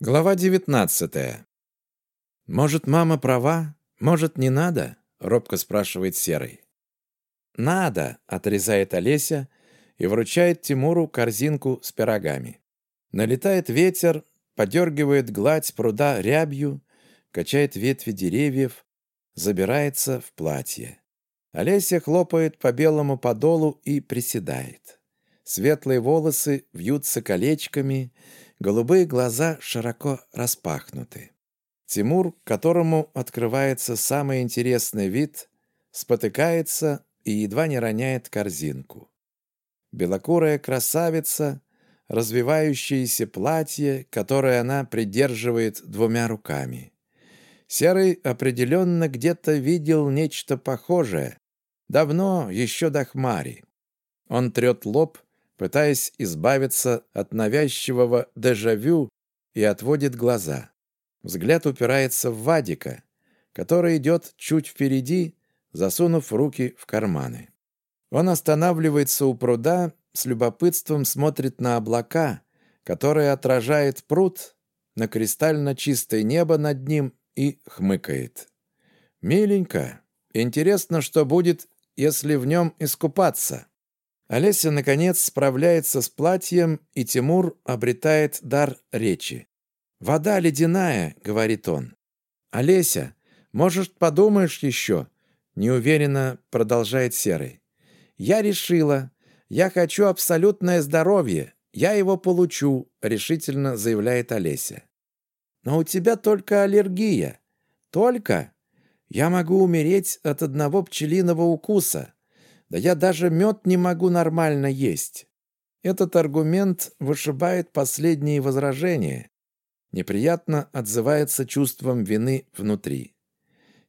Глава 19. «Может, мама права? Может, не надо?» — робко спрашивает Серый. «Надо!» — отрезает Олеся и вручает Тимуру корзинку с пирогами. Налетает ветер, подергивает гладь пруда рябью, качает ветви деревьев, забирается в платье. Олеся хлопает по белому подолу и приседает. Светлые волосы вьются колечками — Голубые глаза широко распахнуты. Тимур, которому открывается самый интересный вид, спотыкается и едва не роняет корзинку. Белокурая красавица, развивающееся платье, которое она придерживает двумя руками. Серый определенно где-то видел нечто похожее. Давно, еще до хмари. Он трет лоб пытаясь избавиться от навязчивого дежавю и отводит глаза. Взгляд упирается в Вадика, который идет чуть впереди, засунув руки в карманы. Он останавливается у пруда, с любопытством смотрит на облака, которые отражает пруд, на кристально чистое небо над ним и хмыкает. «Миленько. Интересно, что будет, если в нем искупаться». Олеся, наконец, справляется с платьем, и Тимур обретает дар речи. «Вода ледяная», — говорит он. «Олеся, может, подумаешь еще?» — неуверенно продолжает Серый. «Я решила. Я хочу абсолютное здоровье. Я его получу», — решительно заявляет Олеся. «Но у тебя только аллергия. Только? Я могу умереть от одного пчелиного укуса. Да я даже мед не могу нормально есть. Этот аргумент вышибает последние возражения. Неприятно отзывается чувством вины внутри.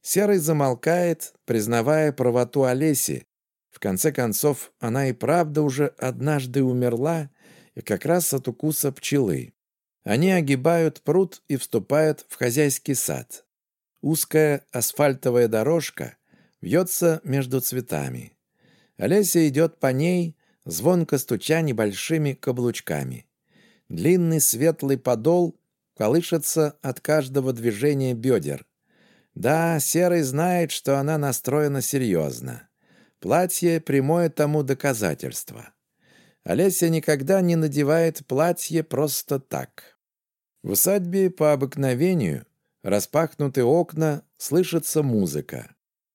Серый замолкает, признавая правоту Олеси. В конце концов, она и правда уже однажды умерла, и как раз от укуса пчелы. Они огибают пруд и вступают в хозяйский сад. Узкая асфальтовая дорожка вьется между цветами. Олеся идет по ней, звонко стуча небольшими каблучками. Длинный светлый подол колышется от каждого движения бедер. Да, Серый знает, что она настроена серьезно. Платье — прямое тому доказательство. Олеся никогда не надевает платье просто так. В усадьбе по обыкновению распахнуты окна, слышится музыка.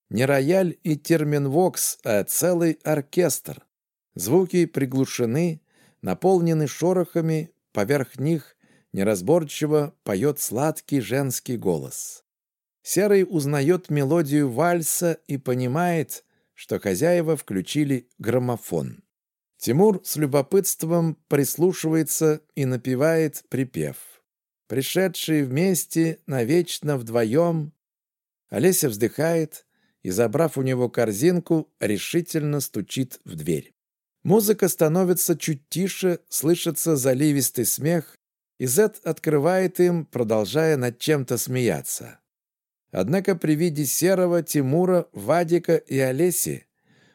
Не рояль и терминвокс, а целый оркестр. Звуки приглушены, наполнены шорохами, поверх них неразборчиво поет сладкий женский голос. Серый узнает мелодию вальса и понимает, что хозяева включили граммофон. Тимур с любопытством прислушивается и напевает припев. Пришедшие вместе, навечно вдвоем. Олеся вздыхает, и, забрав у него корзинку, решительно стучит в дверь. Музыка становится чуть тише, слышится заливистый смех, и Зет открывает им, продолжая над чем-то смеяться. Однако при виде Серого, Тимура, Вадика и Олеси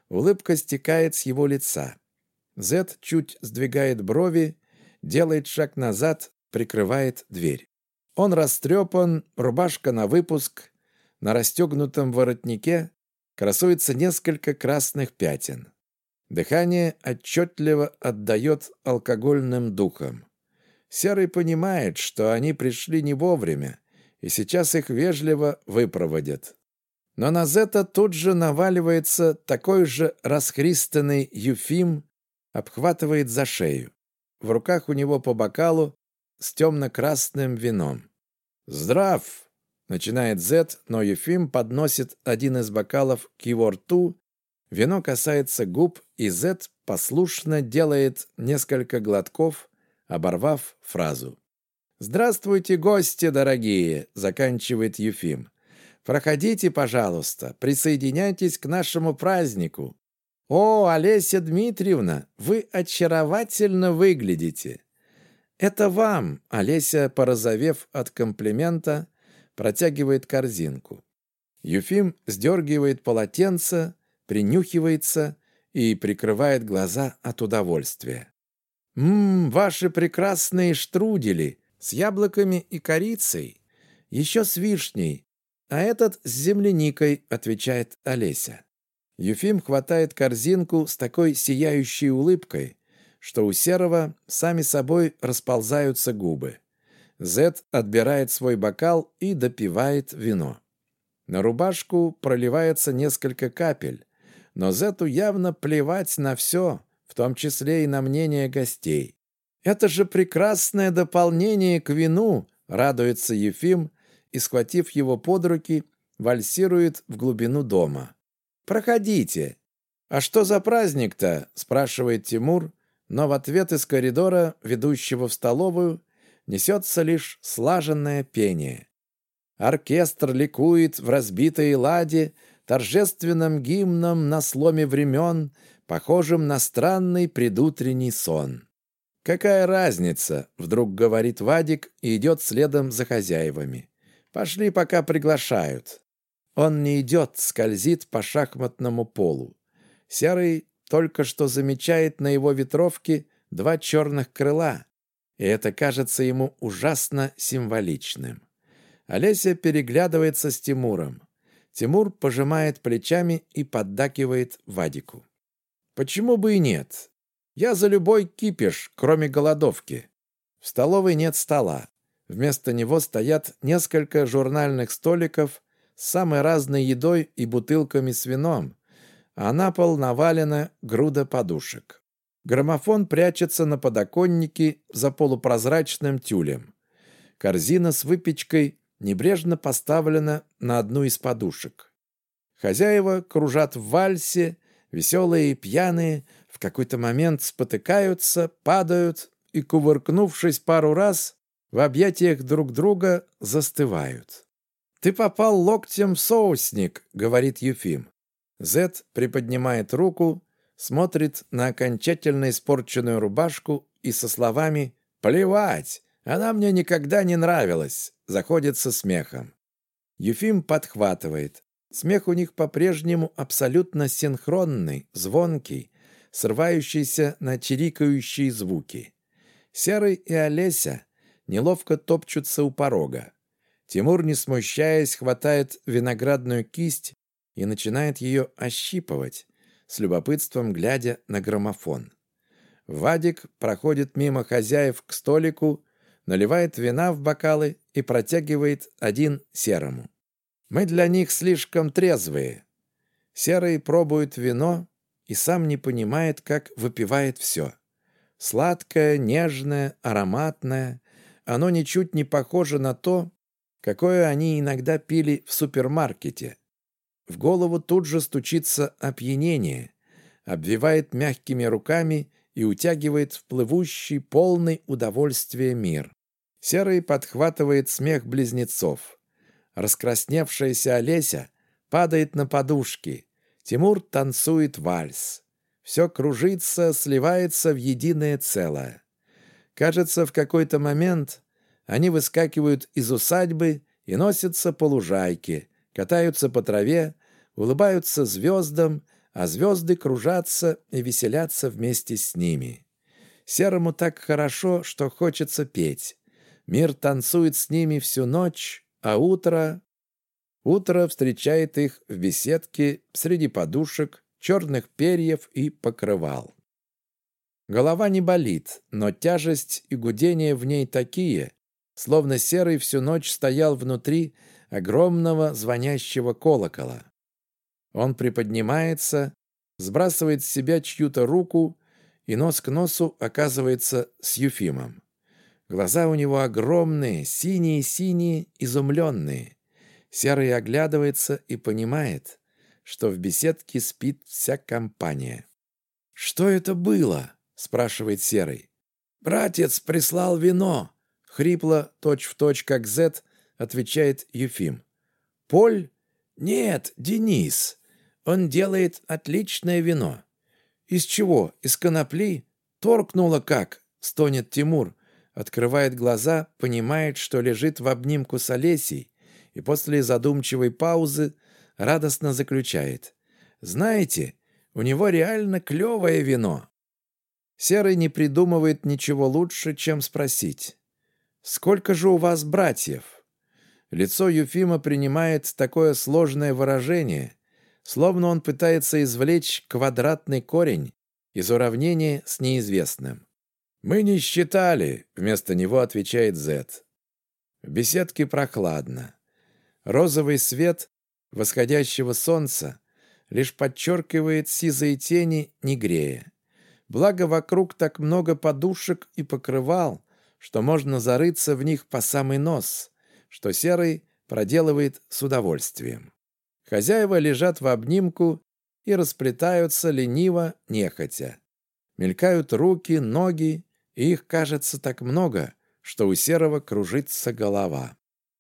улыбка стекает с его лица. Зет чуть сдвигает брови, делает шаг назад, прикрывает дверь. Он растрепан, рубашка на выпуск, на расстегнутом воротнике красуется несколько красных пятен. Дыхание отчетливо отдает алкогольным духом. Серый понимает, что они пришли не вовремя, и сейчас их вежливо выпроводят. Но на Зета тут же наваливается такой же расхристанный Юфим, обхватывает за шею. В руках у него по бокалу с темно-красным вином. «Здрав!» Начинает Зет, но Ефим подносит один из бокалов к его рту, вино касается губ, и Зет послушно делает несколько глотков, оборвав фразу. «Здравствуйте, гости дорогие!» — заканчивает Ефим. «Проходите, пожалуйста, присоединяйтесь к нашему празднику. О, Олеся Дмитриевна, вы очаровательно выглядите!» «Это вам!» — Олеся, порозовев от комплимента, протягивает корзинку. Юфим сдергивает полотенце, принюхивается и прикрывает глаза от удовольствия. «Ммм, ваши прекрасные штрудели!» С яблоками и корицей, еще с вишней, а этот с земляникой, отвечает Олеся. Юфим хватает корзинку с такой сияющей улыбкой, что у Серого сами собой расползаются губы. Зет отбирает свой бокал и допивает вино. На рубашку проливается несколько капель, но Зету явно плевать на все, в том числе и на мнение гостей. «Это же прекрасное дополнение к вину!» — радуется Ефим и, схватив его под руки, вальсирует в глубину дома. «Проходите!» «А что за праздник-то?» — спрашивает Тимур, но в ответ из коридора, ведущего в столовую, несется лишь слаженное пение. Оркестр ликует в разбитой ладе торжественным гимном на сломе времен, похожим на странный предутренний сон. «Какая разница?» — вдруг говорит Вадик и идет следом за хозяевами. «Пошли, пока приглашают». Он не идет, скользит по шахматному полу. Серый только что замечает на его ветровке два черных крыла, и это кажется ему ужасно символичным. Олеся переглядывается с Тимуром. Тимур пожимает плечами и поддакивает Вадику. «Почему бы и нет? Я за любой кипиш, кроме голодовки. В столовой нет стола. Вместо него стоят несколько журнальных столиков с самой разной едой и бутылками с вином, а на пол навалена груда подушек. Граммофон прячется на подоконнике за полупрозрачным тюлем. Корзина с выпечкой небрежно поставлена на одну из подушек. Хозяева кружат в вальсе, веселые и пьяные, в какой-то момент спотыкаются, падают и, кувыркнувшись пару раз, в объятиях друг друга застывают. «Ты попал локтем в соусник», — говорит Юфим. Зет приподнимает руку, смотрит на окончательно испорченную рубашку и со словами «Плевать! Она мне никогда не нравилась!» заходит со смехом. Юфим подхватывает. Смех у них по-прежнему абсолютно синхронный, звонкий, срывающийся на чирикающие звуки. Серый и Олеся неловко топчутся у порога. Тимур, не смущаясь, хватает виноградную кисть и начинает ее ощипывать, с любопытством глядя на граммофон. Вадик проходит мимо хозяев к столику, наливает вина в бокалы и протягивает один серому. Мы для них слишком трезвые. Серый пробует вино и сам не понимает, как выпивает все. Сладкое, нежное, ароматное. Оно ничуть не похоже на то, какое они иногда пили в супермаркете. В голову тут же стучится опьянение, обвивает мягкими руками и утягивает в плывущий, полный удовольствия мир. Серый подхватывает смех близнецов. Раскрасневшаяся Олеся падает на подушки. Тимур танцует вальс. Все кружится, сливается в единое целое. Кажется, в какой-то момент они выскакивают из усадьбы и носятся по лужайке, катаются по траве, улыбаются звездам, а звезды кружатся и веселятся вместе с ними. Серому так хорошо, что хочется петь. Мир танцует с ними всю ночь, а утро... Утро встречает их в беседке среди подушек, черных перьев и покрывал. Голова не болит, но тяжесть и гудение в ней такие, словно серый всю ночь стоял внутри огромного звонящего колокола. Он приподнимается, сбрасывает с себя чью-то руку и нос к носу оказывается с Юфимом. Глаза у него огромные, синие-синие, изумленные. Серый оглядывается и понимает, что в беседке спит вся компания. «Что это было?» — спрашивает Серый. «Братец прислал вино!» Хрипло, точь-в-точь, как Зет, отвечает Юфим. «Поль? Нет, Денис. Он делает отличное вино». «Из чего? Из конопли?» «Торкнуло как?» — стонет Тимур. Открывает глаза, понимает, что лежит в обнимку с Олесей, и после задумчивой паузы радостно заключает. «Знаете, у него реально клевое вино». Серый не придумывает ничего лучше, чем спросить. Сколько же у вас братьев?» Лицо Юфима принимает такое сложное выражение, словно он пытается извлечь квадратный корень из уравнения с неизвестным. «Мы не считали», — вместо него отвечает Зет. В беседке прохладно. Розовый свет восходящего солнца лишь подчеркивает сизые тени, не грея. Благо вокруг так много подушек и покрывал, что можно зарыться в них по самый нос, что Серый проделывает с удовольствием. Хозяева лежат в обнимку и расплетаются лениво, нехотя. Мелькают руки, ноги, и их кажется так много, что у Серого кружится голова.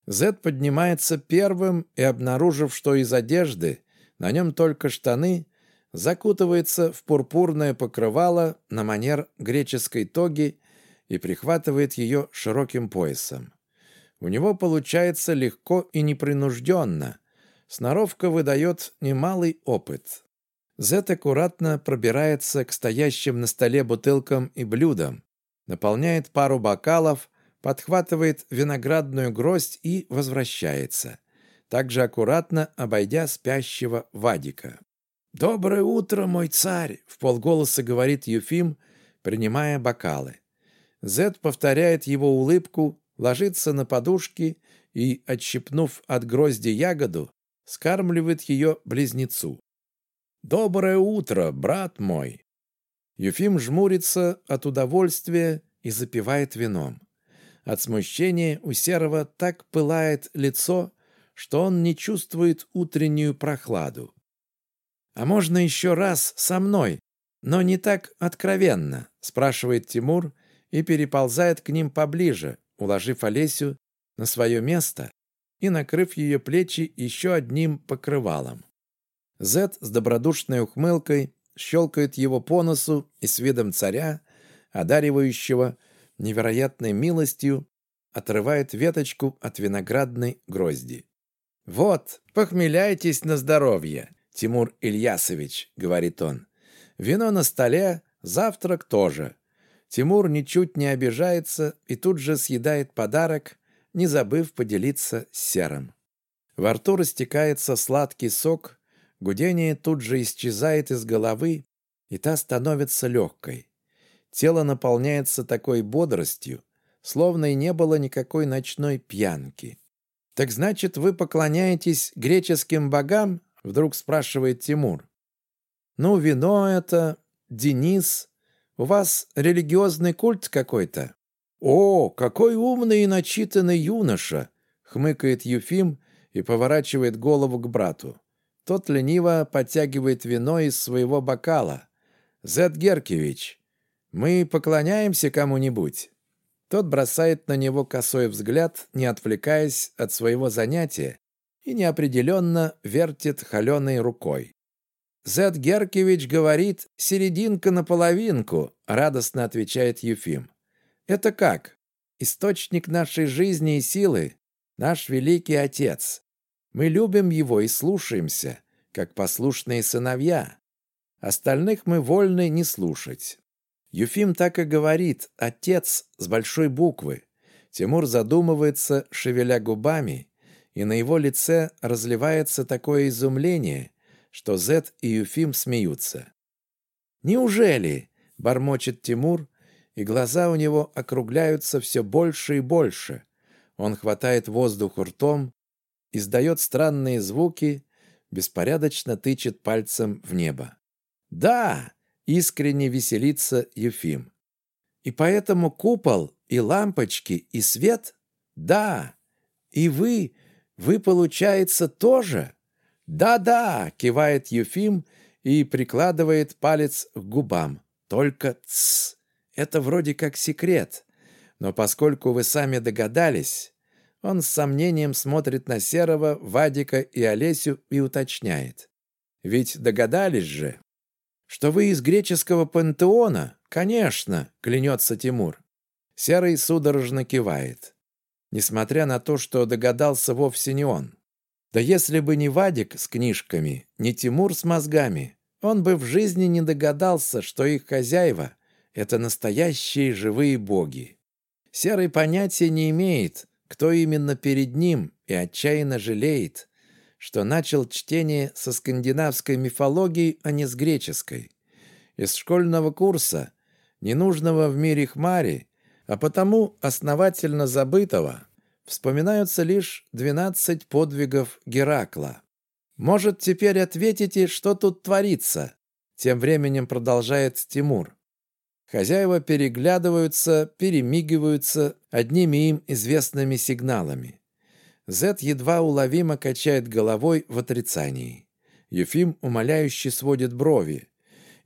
Зед поднимается первым и, обнаружив, что из одежды на нем только штаны, закутывается в пурпурное покрывало на манер греческой тоги и прихватывает ее широким поясом. У него получается легко и непринужденно. Сноровка выдает немалый опыт. Зет аккуратно пробирается к стоящим на столе бутылкам и блюдам, наполняет пару бокалов, подхватывает виноградную гроздь и возвращается, также аккуратно обойдя спящего Вадика. «Доброе утро, мой царь!» — в полголоса говорит Юфим, принимая бокалы. Зет повторяет его улыбку, ложится на подушки и, отщипнув от грозди ягоду, скармливает ее близнецу. «Доброе утро, брат мой!» Юфим жмурится от удовольствия и запивает вином. От смущения у Серого так пылает лицо, что он не чувствует утреннюю прохладу. «А можно еще раз со мной, но не так откровенно?» спрашивает Тимур и переползает к ним поближе, уложив Олесю на свое место и накрыв ее плечи еще одним покрывалом. Зет с добродушной ухмылкой щелкает его по носу и с видом царя, одаривающего невероятной милостью, отрывает веточку от виноградной грозди. «Вот, похмеляйтесь на здоровье, Тимур Ильясович», — говорит он. «Вино на столе, завтрак тоже. Тимур ничуть не обижается и тут же съедает подарок, не забыв поделиться с серым. Во рту растекается сладкий сок, гудение тут же исчезает из головы, и та становится легкой. Тело наполняется такой бодростью, словно и не было никакой ночной пьянки. «Так значит, вы поклоняетесь греческим богам?» — вдруг спрашивает Тимур. «Ну, вино это, Денис, у вас религиозный культ какой-то?» «О, какой умный и начитанный юноша!» — хмыкает Юфим и поворачивает голову к брату. Тот лениво подтягивает вино из своего бокала. «Зет Геркевич, мы поклоняемся кому-нибудь?» Тот бросает на него косой взгляд, не отвлекаясь от своего занятия, и неопределенно вертит холеной рукой. «Зет Геркевич говорит, серединка на половинку», — радостно отвечает Юфим. «Это как? Источник нашей жизни и силы, наш великий Отец. Мы любим Его и слушаемся, как послушные сыновья. Остальных мы вольны не слушать». Юфим так и говорит «Отец» с большой буквы. Тимур задумывается, шевеля губами, и на его лице разливается такое изумление — что Зет и Юфим смеются. «Неужели?» — бормочет Тимур, и глаза у него округляются все больше и больше. Он хватает воздух ртом, издает странные звуки, беспорядочно тычет пальцем в небо. «Да!» — искренне веселится Юфим. «И поэтому купол, и лампочки, и свет? Да! И вы, вы, получается, тоже?» «Да-да!» — кивает Юфим и прикладывает палец к губам. «Только тсс! Это вроде как секрет. Но поскольку вы сами догадались...» Он с сомнением смотрит на Серого, Вадика и Олесю и уточняет. «Ведь догадались же, что вы из греческого пантеона?» «Конечно!» — клянется Тимур. Серый судорожно кивает. Несмотря на то, что догадался вовсе не он. Да если бы не Вадик с книжками, не Тимур с мозгами, он бы в жизни не догадался, что их хозяева — это настоящие живые боги. Серый понятия не имеет, кто именно перед ним, и отчаянно жалеет, что начал чтение со скандинавской мифологии, а не с греческой. Из школьного курса, ненужного в мире хмари, а потому основательно забытого, вспоминаются лишь 12 подвигов Геракла. Может, теперь ответите, что тут творится? Тем временем продолжает Тимур. Хозяева переглядываются, перемигиваются одними им известными сигналами. Зет едва уловимо качает головой в отрицании. Ефим умоляюще сводит брови.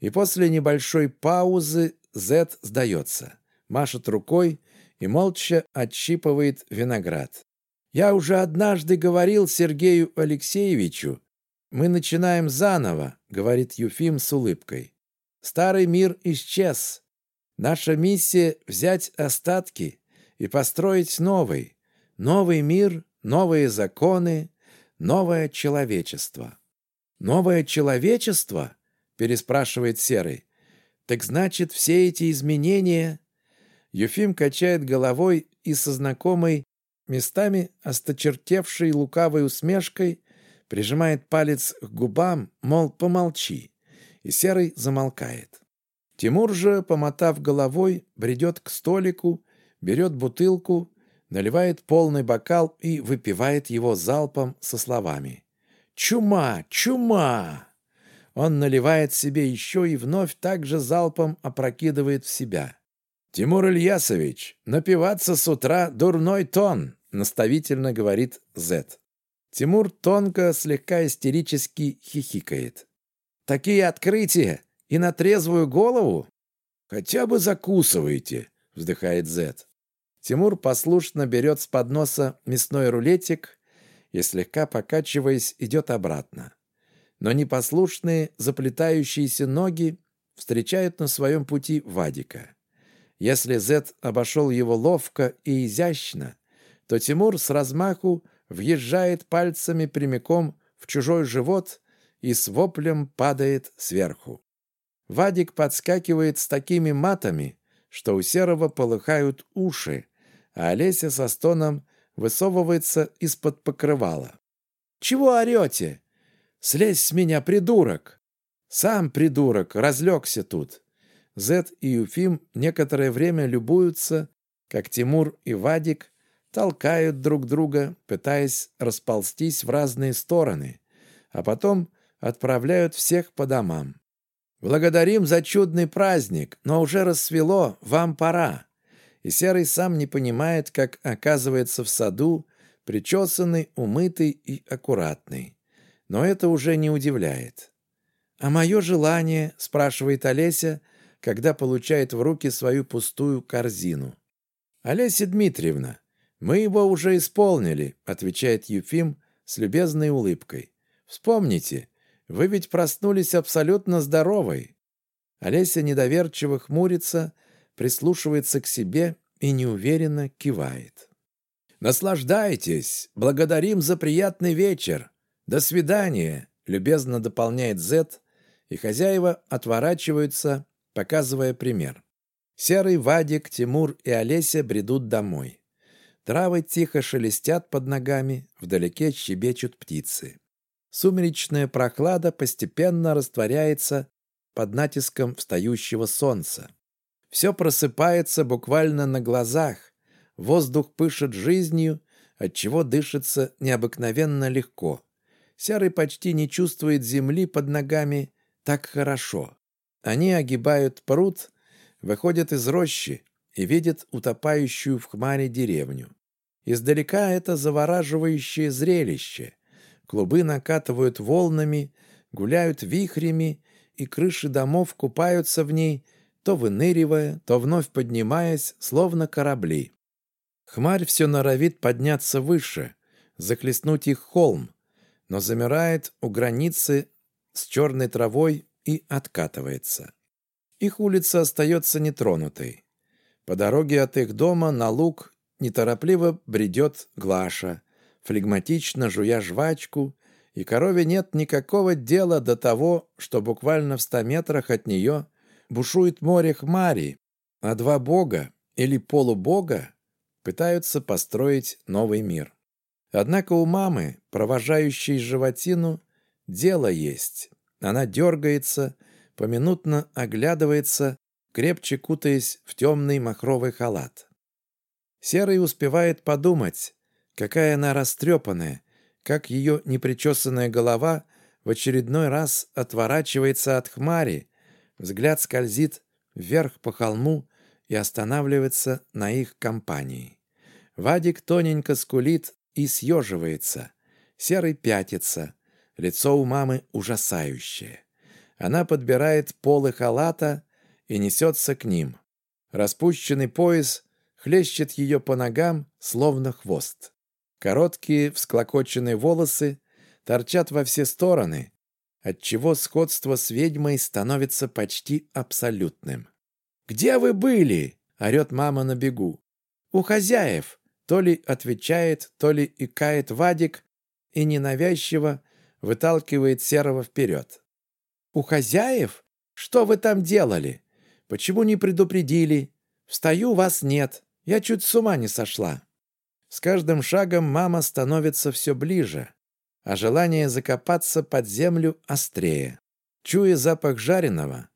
И после небольшой паузы Зет сдается, машет рукой и молча отщипывает виноград. «Я уже однажды говорил Сергею Алексеевичу, мы начинаем заново», — говорит Юфим с улыбкой. «Старый мир исчез. Наша миссия — взять остатки и построить новый. Новый мир, новые законы, новое человечество». «Новое человечество?» — переспрашивает Серый. «Так значит, все эти изменения Юфим качает головой и со знакомой, местами осточертевшей лукавой усмешкой прижимает палец к губам, мол, помолчи, и Серый замолкает. Тимур же, помотав головой, бредет к столику, берет бутылку, наливает полный бокал и выпивает его залпом со словами «Чума! Чума!» Он наливает себе еще и вновь также залпом опрокидывает в себя. «Тимур Ильясович, напиваться с утра — дурной тон», — наставительно говорит Зет. Тимур тонко, слегка истерически хихикает. «Такие открытия! И на трезвую голову?» «Хотя бы закусывайте», — вздыхает Зет. Тимур послушно берет с подноса мясной рулетик и, слегка покачиваясь, идет обратно. Но непослушные, заплетающиеся ноги встречают на своем пути Вадика. Если Зет обошел его ловко и изящно, то Тимур с размаху въезжает пальцами прямиком в чужой живот и с воплем падает сверху. Вадик подскакивает с такими матами, что у Серого полыхают уши, а Олеся со стоном высовывается из-под покрывала. «Чего орете? Слезь с меня, придурок!» «Сам придурок, разлегся тут!» Зет и Юфим некоторое время любуются, как Тимур и Вадик толкают друг друга, пытаясь расползтись в разные стороны, а потом отправляют всех по домам. «Благодарим за чудный праздник, но уже рассвело, вам пора». И Серый сам не понимает, как оказывается в саду, причесанный, умытый и аккуратный. Но это уже не удивляет. «А мое желание?» — спрашивает Олеся — когда получает в руки свою пустую корзину. «Олеся Дмитриевна, мы его уже исполнили», — отвечает Ефим с любезной улыбкой. «Вспомните, вы ведь проснулись абсолютно здоровой». Олеся недоверчиво хмурится, прислушивается к себе и неуверенно кивает. «Наслаждайтесь! Благодарим за приятный вечер! До свидания!» — любезно дополняет Зет, и хозяева отворачиваются, показывая пример. Серый, Вадик, Тимур и Олеся бредут домой. Травы тихо шелестят под ногами, вдалеке щебечут птицы. Сумеречная прохлада постепенно растворяется под натиском встающего солнца. Все просыпается буквально на глазах, воздух пышет жизнью, отчего дышится необыкновенно легко. Серый почти не чувствует земли под ногами так хорошо. Они огибают пруд, выходят из рощи и видят утопающую в хмаре деревню. Издалека это завораживающее зрелище. Клубы накатывают волнами, гуляют вихрями, и крыши домов купаются в ней, то выныривая, то вновь поднимаясь, словно корабли. Хмарь все норовит подняться выше, захлестнуть их холм, но замирает у границы с черной травой и откатывается. Их улица остается нетронутой. По дороге от их дома на луг неторопливо бредет Глаша, флегматично жуя жвачку, и корове нет никакого дела до того, что буквально в ста метрах от нее бушует море хмари, а два бога или полубога пытаются построить новый мир. Однако у мамы, провожающей животину, дело есть. Она дергается, поминутно оглядывается, крепче кутаясь в темный махровый халат. Серый успевает подумать, какая она растрепанная, как ее непричесанная голова в очередной раз отворачивается от хмари, взгляд скользит вверх по холму и останавливается на их компании. Вадик тоненько скулит и съеживается. Серый пятится. Лицо у мамы ужасающее. Она подбирает полы халата и несется к ним. Распущенный пояс хлещет ее по ногам, словно хвост. Короткие всклокоченные волосы торчат во все стороны, отчего сходство с ведьмой становится почти абсолютным. «Где вы были?» — орет мама на бегу. «У хозяев!» — то ли отвечает, то ли икает Вадик и ненавязчиво выталкивает Серого вперед. «У хозяев? Что вы там делали? Почему не предупредили? Встаю, вас нет. Я чуть с ума не сошла». С каждым шагом мама становится все ближе, а желание закопаться под землю острее. Чуя запах жареного,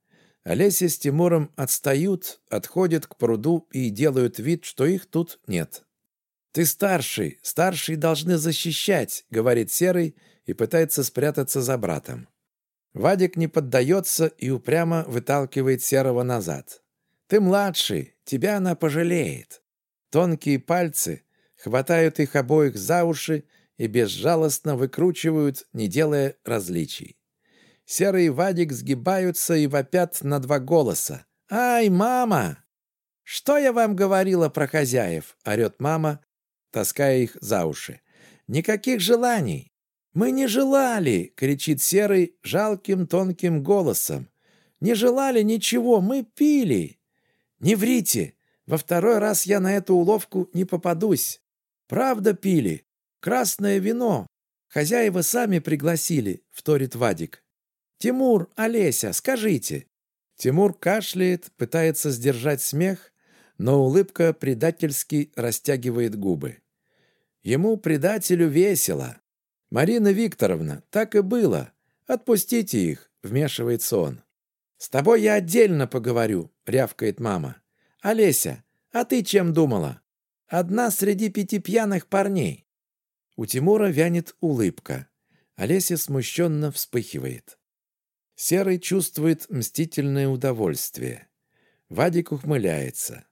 Олеся с Тимуром отстают, отходят к пруду и делают вид, что их тут нет. «Ты старший, старшие должны защищать», — говорит Серый и пытается спрятаться за братом. Вадик не поддается и упрямо выталкивает Серого назад. «Ты младший, тебя она пожалеет». Тонкие пальцы хватают их обоих за уши и безжалостно выкручивают, не делая различий. Серый Вадик сгибаются и вопят на два голоса. «Ай, мама!» «Что я вам говорила про хозяев?» — орет мама, таская их за уши. «Никаких желаний!» «Мы не желали!» — кричит Серый жалким тонким голосом. «Не желали ничего, мы пили!» «Не врите! Во второй раз я на эту уловку не попадусь!» «Правда пили. Красное вино. Хозяева сами пригласили», — вторит Вадик. «Тимур, Олеся, скажите». Тимур кашляет, пытается сдержать смех, но улыбка предательски растягивает губы. Ему, предателю, весело. «Марина Викторовна, так и было. Отпустите их», — вмешивается он. «С тобой я отдельно поговорю», — рявкает мама. «Олеся, а ты чем думала?» Одна среди пяти пьяных парней. У Тимура вянет улыбка. Олеся смущенно вспыхивает. Серый чувствует мстительное удовольствие. Вадик ухмыляется.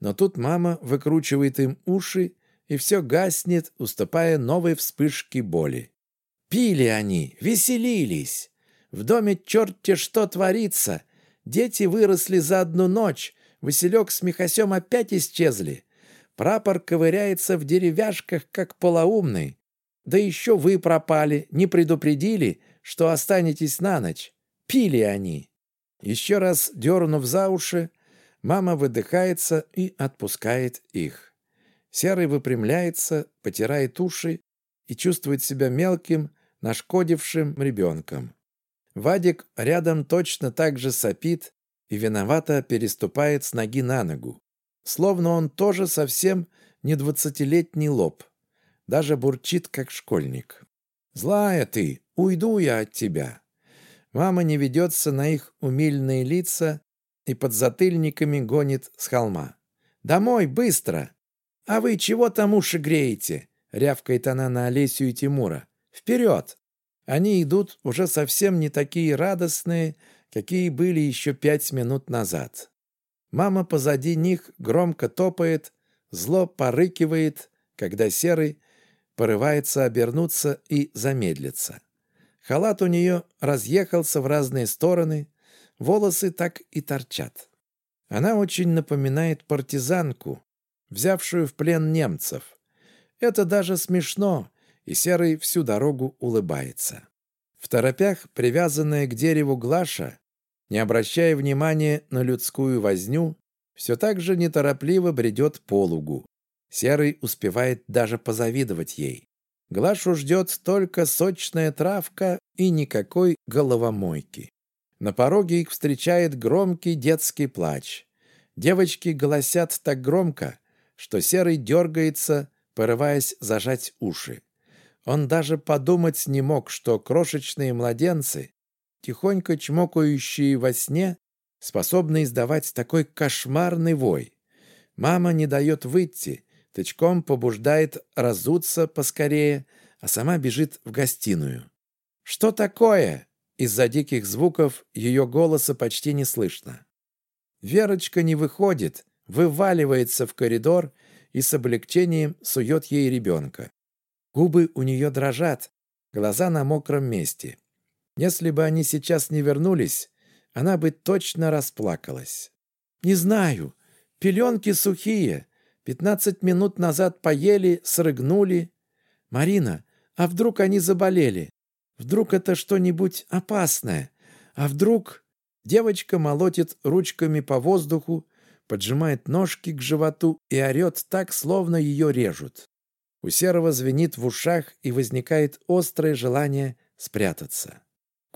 Но тут мама выкручивает им уши, и все гаснет, уступая новой вспышке боли. Пили они, веселились. В доме черти что творится. Дети выросли за одну ночь. Василек с Михасем опять исчезли. Прапор ковыряется в деревяшках, как полоумный. Да еще вы пропали, не предупредили, что останетесь на ночь. Пили они. Еще раз дернув за уши, мама выдыхается и отпускает их. Серый выпрямляется, потирает уши и чувствует себя мелким, нашкодившим ребенком. Вадик рядом точно так же сопит и виновато переступает с ноги на ногу словно он тоже совсем не двадцатилетний лоб. Даже бурчит, как школьник. «Злая ты! Уйду я от тебя!» Мама не ведется на их умильные лица и под затыльниками гонит с холма. «Домой, быстро!» «А вы чего там уши греете?» — рявкает она на Олесю и Тимура. «Вперед!» Они идут уже совсем не такие радостные, какие были еще пять минут назад. Мама позади них громко топает, зло порыкивает, когда Серый порывается обернуться и замедлиться. Халат у нее разъехался в разные стороны, волосы так и торчат. Она очень напоминает партизанку, взявшую в плен немцев. Это даже смешно, и Серый всю дорогу улыбается. В торопях, привязанная к дереву Глаша, не обращая внимания на людскую возню, все так же неторопливо бредет по лугу. Серый успевает даже позавидовать ей. Глашу ждет только сочная травка и никакой головомойки. На пороге их встречает громкий детский плач. Девочки голосят так громко, что Серый дергается, порываясь зажать уши. Он даже подумать не мог, что крошечные младенцы, тихонько чмокающие во сне, способны издавать такой кошмарный вой. Мама не дает выйти, тычком побуждает разуться поскорее, а сама бежит в гостиную. «Что такое?» Из-за диких звуков ее голоса почти не слышно. Верочка не выходит, вываливается в коридор и с облегчением сует ей ребенка. Губы у нее дрожат, глаза на мокром месте. Если бы они сейчас не вернулись, она бы точно расплакалась. «Не знаю. Пеленки сухие. Пятнадцать минут назад поели, срыгнули. Марина, а вдруг они заболели? Вдруг это что-нибудь опасное? А вдруг...» Девочка молотит ручками по воздуху, поджимает ножки к животу и орет так, словно ее режут. У Серого звенит в ушах и возникает острое желание спрятаться.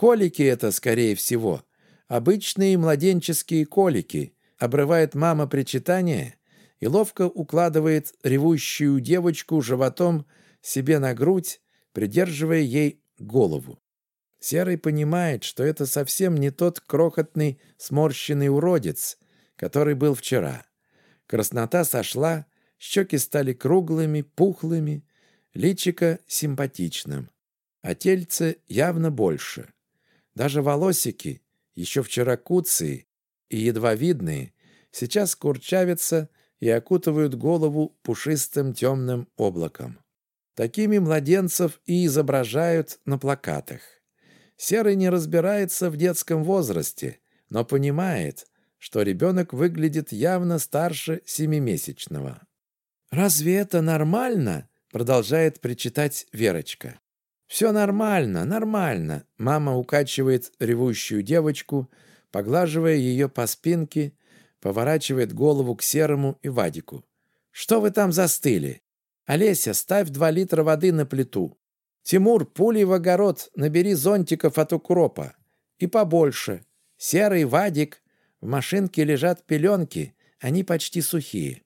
Колики это, скорее всего. Обычные младенческие колики. Обрывает мама причитание и ловко укладывает ревущую девочку животом себе на грудь, придерживая ей голову. Серый понимает, что это совсем не тот крохотный сморщенный уродец, который был вчера. Краснота сошла, щеки стали круглыми, пухлыми, личико симпатичным, а тельце явно больше. Даже волосики, еще вчера куцые и едва видные, сейчас курчавятся и окутывают голову пушистым темным облаком. Такими младенцев и изображают на плакатах. Серый не разбирается в детском возрасте, но понимает, что ребенок выглядит явно старше семимесячного. «Разве это нормально?» — продолжает причитать Верочка. «Все нормально, нормально», — мама укачивает ревущую девочку, поглаживая ее по спинке, поворачивает голову к Серому и Вадику. «Что вы там застыли? Олеся, ставь два литра воды на плиту. Тимур, пулей в огород, набери зонтиков от укропа. И побольше. Серый, Вадик, в машинке лежат пеленки, они почти сухие.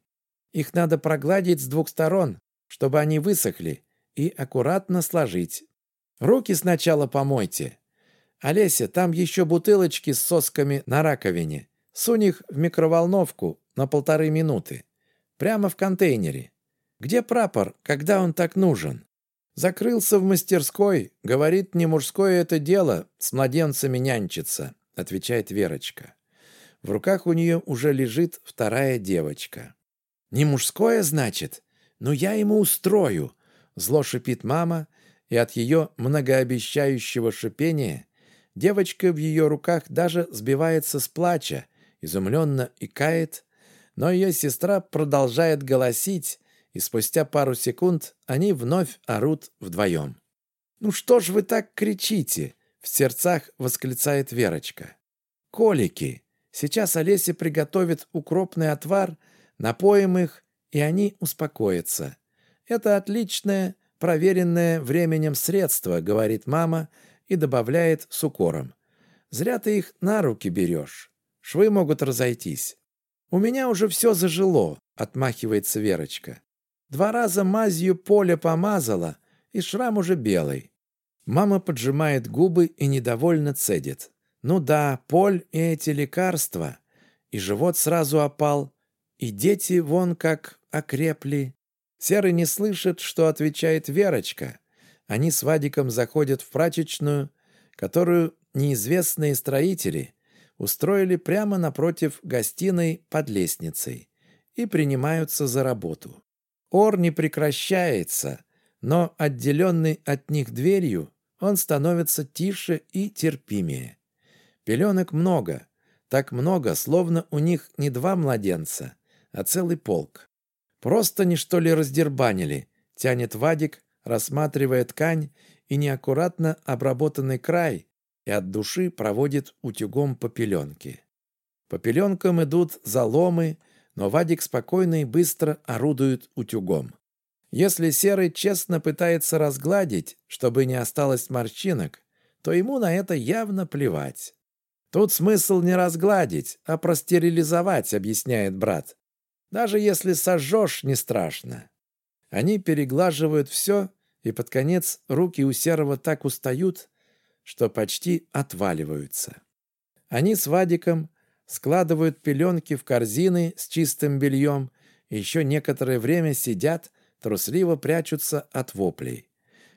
Их надо прогладить с двух сторон, чтобы они высохли, и аккуратно сложить. Руки сначала помойте. Олеся, там еще бутылочки с сосками на раковине. Сунь их в микроволновку на полторы минуты. Прямо в контейнере. Где прапор, когда он так нужен? Закрылся в мастерской. Говорит, не мужское это дело с младенцами нянчиться, отвечает Верочка. В руках у нее уже лежит вторая девочка. «Не мужское, значит? Ну, я ему устрою!» Зло шипит мама, и от ее многообещающего шипения девочка в ее руках даже сбивается с плача, изумленно икает, но ее сестра продолжает голосить, и спустя пару секунд они вновь орут вдвоем. «Ну что ж вы так кричите?» — в сердцах восклицает Верочка. «Колики! Сейчас Олеся приготовит укропный отвар, напоим их, и они успокоятся. Это отличное проверенное временем средство», — говорит мама и добавляет с укором. «Зря ты их на руки берешь. Швы могут разойтись». «У меня уже все зажило», — отмахивается Верочка. «Два раза мазью поле помазала, и шрам уже белый». Мама поджимает губы и недовольно цедит. «Ну да, поль и эти лекарства». И живот сразу опал, и дети вон как окрепли. Серый не слышит, что отвечает Верочка. Они с Вадиком заходят в прачечную, которую неизвестные строители устроили прямо напротив гостиной под лестницей и принимаются за работу. Ор не прекращается, но, отделенный от них дверью, он становится тише и терпимее. Пеленок много, так много, словно у них не два младенца, а целый полк. Просто не что ли раздербанили, тянет Вадик, рассматривая ткань и неаккуратно обработанный край, и от души проводит утюгом по пеленке. По пеленкам идут заломы, но Вадик спокойно и быстро орудует утюгом. Если Серый честно пытается разгладить, чтобы не осталось морщинок, то ему на это явно плевать. «Тут смысл не разгладить, а простерилизовать», — объясняет брат. Даже если сожжешь, не страшно. Они переглаживают все, и под конец руки у Серого так устают, что почти отваливаются. Они с Вадиком складывают пеленки в корзины с чистым бельем и еще некоторое время сидят, трусливо прячутся от воплей.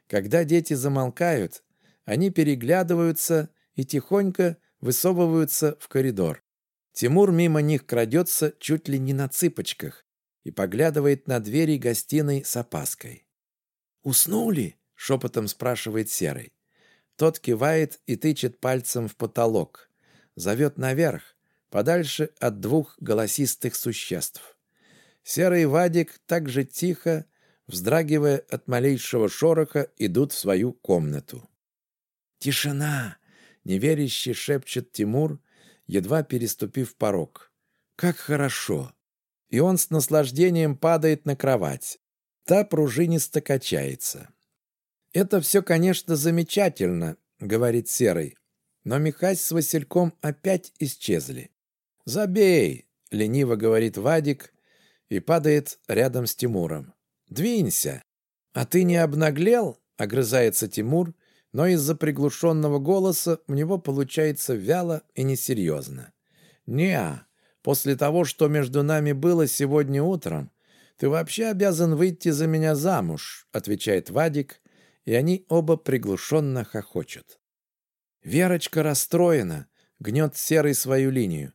Когда дети замолкают, они переглядываются и тихонько высовываются в коридор. Тимур мимо них крадется чуть ли не на цыпочках и поглядывает на двери гостиной с опаской. «Уснули?» — шепотом спрашивает Серый. Тот кивает и тычет пальцем в потолок. Зовет наверх, подальше от двух голосистых существ. Серый Вадик так же тихо, вздрагивая от малейшего шороха, идут в свою комнату. «Тишина!» — неверяще шепчет Тимур, едва переступив порог. «Как хорошо!» И он с наслаждением падает на кровать. Та пружинисто качается. «Это все, конечно, замечательно», — говорит Серый. Но Михась с Васильком опять исчезли. «Забей!» — лениво говорит Вадик и падает рядом с Тимуром. «Двинься!» «А ты не обнаглел?» — огрызается Тимур, но из-за приглушенного голоса у него получается вяло и несерьезно. «Не, после того, что между нами было сегодня утром, ты вообще обязан выйти за меня замуж», — отвечает Вадик, и они оба приглушенно хохочут. Верочка расстроена, гнет серой свою линию.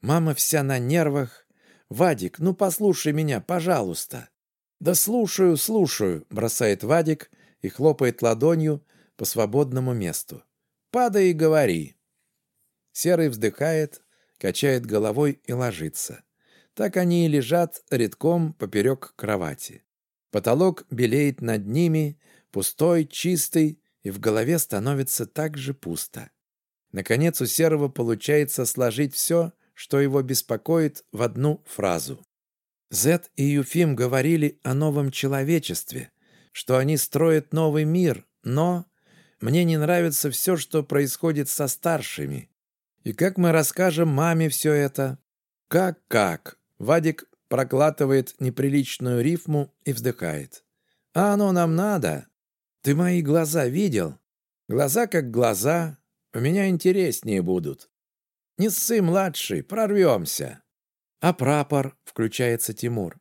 Мама вся на нервах. «Вадик, ну послушай меня, пожалуйста». «Да слушаю, слушаю», — бросает Вадик и хлопает ладонью по свободному месту. «Падай и говори». Серый вздыхает, качает головой и ложится. Так они и лежат редком поперек кровати. Потолок белеет над ними, пустой, чистый, и в голове становится так же пусто. Наконец у Серого получается сложить все, что его беспокоит, в одну фразу. Зет и Юфим говорили о новом человечестве, что они строят новый мир, но мне не нравится все, что происходит со старшими. И как мы расскажем маме все это? Как-как? Вадик проглатывает неприличную рифму и вздыхает. «А оно нам надо? Ты мои глаза видел? Глаза как глаза. У меня интереснее будут. Не ссы, младший, прорвемся». «А прапор?» — включается Тимур.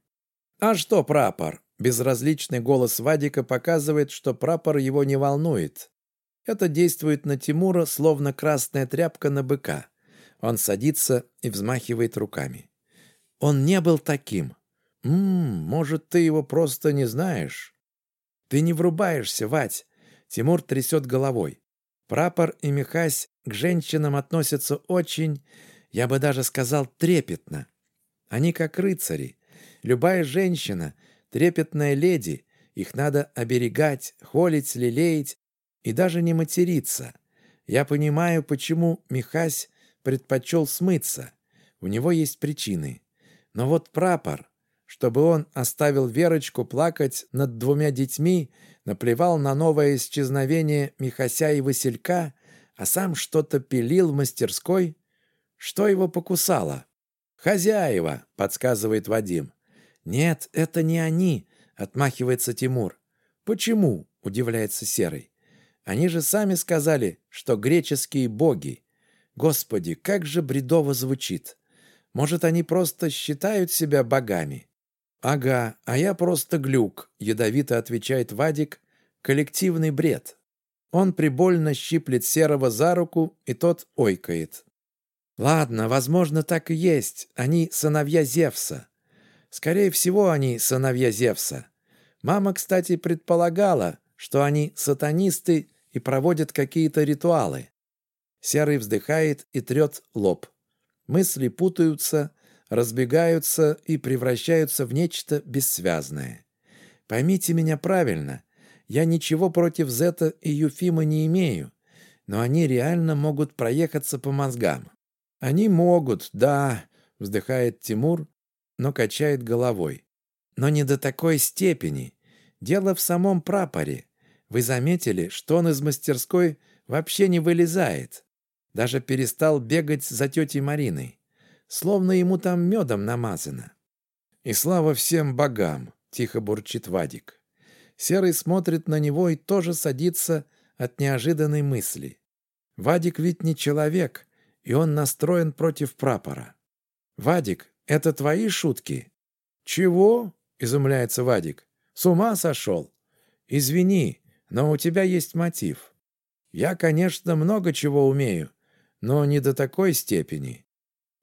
«А что прапор?» Безразличный голос Вадика показывает, что прапор его не волнует. Это действует на Тимура, словно красная тряпка на быка. Он садится и взмахивает руками. Он не был таким. Ммм, может, ты его просто не знаешь? Ты не врубаешься, Вать. Тимур трясет головой. Прапор и Михась к женщинам относятся очень, я бы даже сказал, трепетно. Они как рыцари. Любая женщина, трепетная леди, их надо оберегать, холить, лелеять, и даже не материться. Я понимаю, почему Михась предпочел смыться. У него есть причины. Но вот прапор, чтобы он оставил Верочку плакать над двумя детьми, наплевал на новое исчезновение Михася и Василька, а сам что-то пилил в мастерской. Что его покусало? «Хозяева», — подсказывает Вадим. «Нет, это не они», — отмахивается Тимур. «Почему?» — удивляется Серый. Они же сами сказали, что греческие боги. Господи, как же бредово звучит. Может, они просто считают себя богами? Ага, а я просто глюк, ядовито отвечает Вадик. Коллективный бред. Он прибольно щиплет Серого за руку, и тот ойкает. Ладно, возможно, так и есть. Они сыновья Зевса. Скорее всего, они сыновья Зевса. Мама, кстати, предполагала, что они сатанисты и проводят какие-то ритуалы. Серый вздыхает и трет лоб. Мысли путаются, разбегаются и превращаются в нечто бессвязное. Поймите меня правильно, я ничего против Зета и Юфима не имею, но они реально могут проехаться по мозгам. Они могут, да, вздыхает Тимур, но качает головой. Но не до такой степени. Дело в самом прапоре. Вы заметили, что он из мастерской вообще не вылезает? Даже перестал бегать за тетей Мариной. Словно ему там медом намазано. «И слава всем богам!» — тихо бурчит Вадик. Серый смотрит на него и тоже садится от неожиданной мысли. Вадик ведь не человек, и он настроен против прапора. «Вадик, это твои шутки?» «Чего?» — изумляется Вадик. «С ума сошел? Извини, но у тебя есть мотив. Я, конечно, много чего умею, но не до такой степени.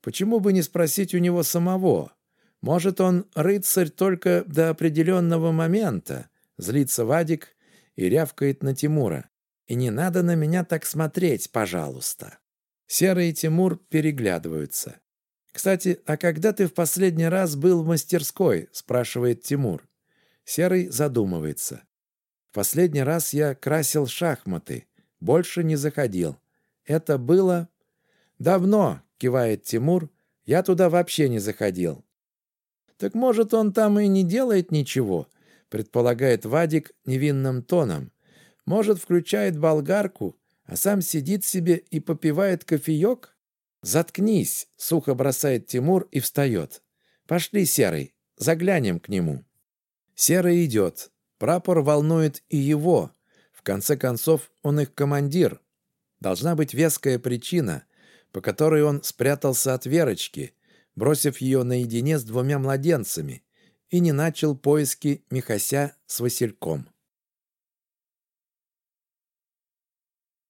Почему бы не спросить у него самого? Может, он рыцарь только до определенного момента?» Злится Вадик и рявкает на Тимура. «И не надо на меня так смотреть, пожалуйста». Серый и Тимур переглядываются. «Кстати, а когда ты в последний раз был в мастерской?» – спрашивает Тимур. Серый задумывается. «В последний раз я красил шахматы. Больше не заходил. Это было...» «Давно», – кивает Тимур. «Я туда вообще не заходил». «Так, может, он там и не делает ничего?» – предполагает Вадик невинным тоном. «Может, включает болгарку, а сам сидит себе и попивает кофеек?» «Заткнись!» — сухо бросает Тимур и встает. «Пошли, Серый, заглянем к нему». Серый идет. Прапор волнует и его. В конце концов, он их командир. Должна быть веская причина, по которой он спрятался от Верочки, бросив ее наедине с двумя младенцами, и не начал поиски Михася с Васильком.